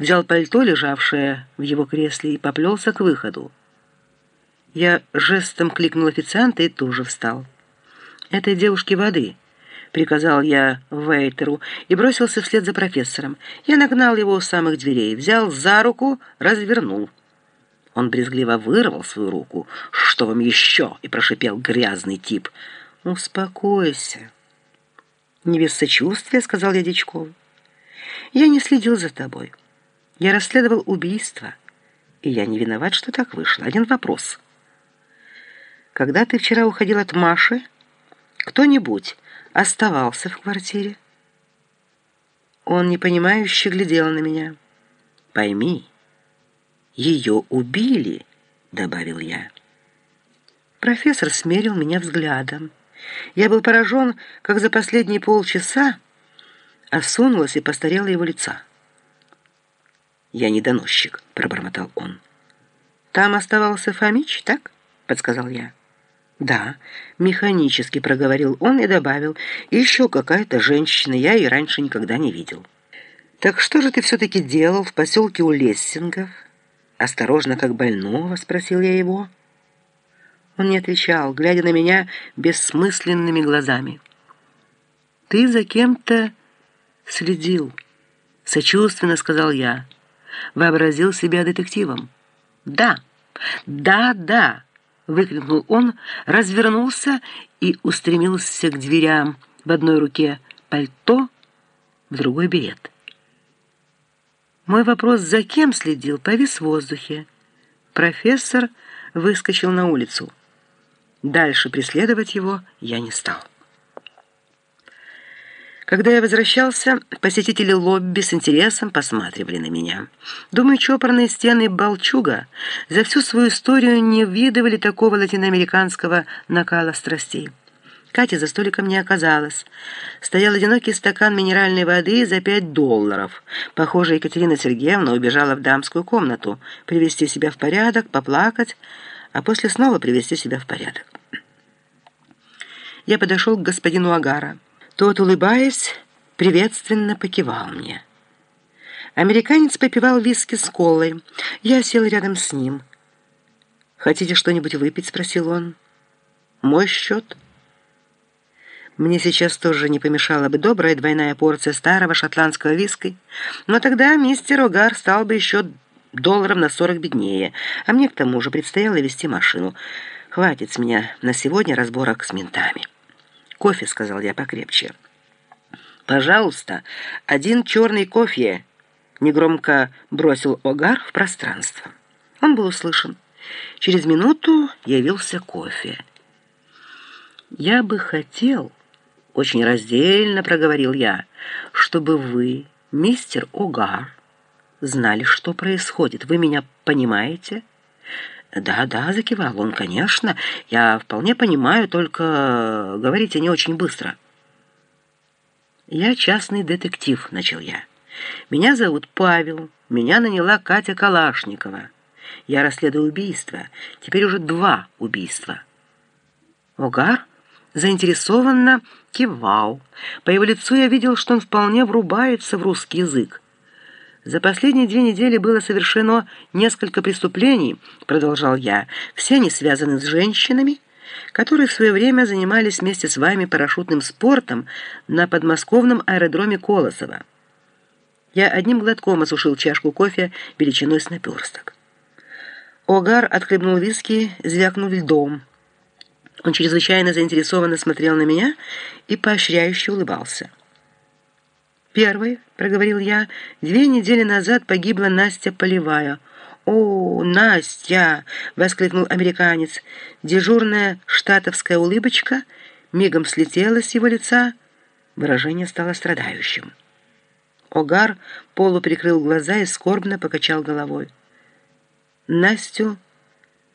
взял пальто, лежавшее в его кресле, и поплелся к выходу. Я жестом кликнул официанта и тоже встал. «Этой девушке воды», — приказал я Вейтеру и бросился вслед за профессором. Я нагнал его у самых дверей, взял за руку, развернул. Он брезгливо вырвал свою руку. «Что вам еще?» — и прошипел грязный тип. «Успокойся». «Не без сочувствия», — сказал я Дичкову. «Я не следил за тобой. Я расследовал убийство, и я не виноват, что так вышло. Один вопрос. Когда ты вчера уходил от Маши, кто-нибудь оставался в квартире?» Он непонимающе глядел на меня. «Пойми, ее убили», — добавил я. Профессор смерил меня взглядом. Я был поражен, как за последние полчаса осунулась и постарела его лица. «Я не доносчик», — пробормотал он. «Там оставался Фомич, так?» — подсказал я. «Да», — механически проговорил он и добавил, «еще какая-то женщина, я ее раньше никогда не видел». «Так что же ты все-таки делал в поселке у Лессингов?» «Осторожно, как больного?» — спросил я его. Он не отвечал, глядя на меня бессмысленными глазами. «Ты за кем-то следил», — сочувственно сказал я. Вообразил себя детективом. «Да, да, да!» — выкрикнул он, развернулся и устремился к дверям. В одной руке пальто, в другой берет. Мой вопрос «за кем следил?» повис в воздухе. Профессор выскочил на улицу. Дальше преследовать его я не стал. Когда я возвращался, посетители лобби с интересом посматривали на меня. Думаю, чопорные стены Балчуга за всю свою историю не видывали такого латиноамериканского накала страстей. Катя за столиком не оказалась. Стоял одинокий стакан минеральной воды за пять долларов. Похоже, Екатерина Сергеевна убежала в дамскую комнату, привести себя в порядок, поплакать, а после снова привести себя в порядок. Я подошел к господину Агара. Тот, улыбаясь, приветственно покивал мне. Американец попивал виски с колой. Я сел рядом с ним. «Хотите что-нибудь выпить?» — спросил он. «Мой счет?» Мне сейчас тоже не помешала бы добрая двойная порция старого шотландского виски, но тогда мистер Огар стал бы еще долларов на сорок беднее, а мне к тому же предстояло вести машину. Хватит с меня на сегодня разборок с ментами. «Кофе», — сказал я покрепче. «Пожалуйста, один черный кофе», — негромко бросил Огар в пространство. Он был услышан. Через минуту явился кофе. «Я бы хотел», — очень раздельно проговорил я, «чтобы вы, мистер Огар, знали, что происходит. Вы меня понимаете?» «Да, да», — закивал он, — «конечно. Я вполне понимаю, только говорите не очень быстро». «Я частный детектив», — начал я. «Меня зовут Павел, меня наняла Катя Калашникова. Я расследую убийство, теперь уже два убийства». Огар заинтересованно кивал. По его лицу я видел, что он вполне врубается в русский язык. «За последние две недели было совершено несколько преступлений», — продолжал я. «Все они связаны с женщинами, которые в свое время занимались вместе с вами парашютным спортом на подмосковном аэродроме Колосова». Я одним глотком осушил чашку кофе величиной с наперсток. Огар отхлебнул виски, звякнув льдом. Он чрезвычайно заинтересованно смотрел на меня и поощряюще улыбался. «Первый», — проговорил я, — «две недели назад погибла Настя Полевая». «О, Настя!» — воскликнул американец. Дежурная штатовская улыбочка мигом слетела с его лица. Выражение стало страдающим. Огар полуприкрыл глаза и скорбно покачал головой. «Настю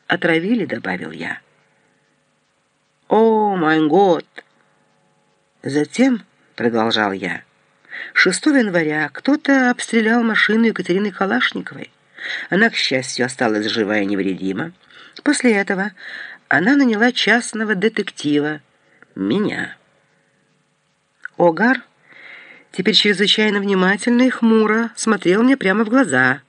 отравили», — добавил я. «О, мой год!» Затем, — продолжал я, — 6 января кто-то обстрелял машину Екатерины Калашниковой. Она, к счастью, осталась жива и невредима. После этого она наняла частного детектива, меня. Огар теперь чрезвычайно внимательно и хмуро смотрел мне прямо в глаза.